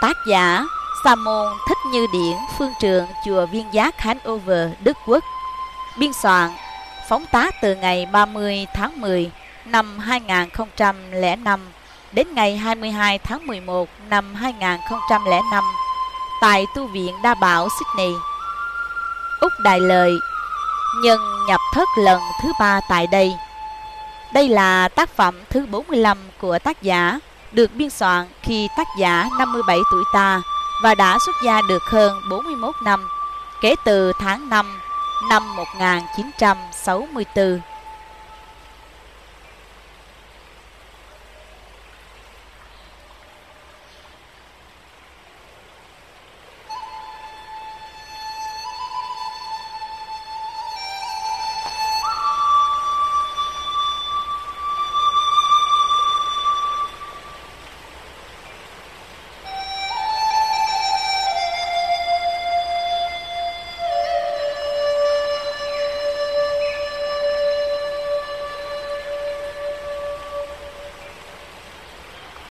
Tác giả Sa môn Thích Như Điển Phương Trường Chùa Viên Giác Hanover Đức Quốc Biên soạn Phóng tác từ ngày 30 tháng 10 năm 2005 đến ngày 22 tháng 11 năm 2005 tại tu viện Đa Bảo Sydney. Úc Đại Lợi Nhân nhập thất lần thứ ba tại đây. Đây là tác phẩm thứ 45 của tác giả, được biên soạn khi tác giả 57 tuổi ta và đã xuất gia được hơn 41 năm, kể từ tháng 5 năm 1964.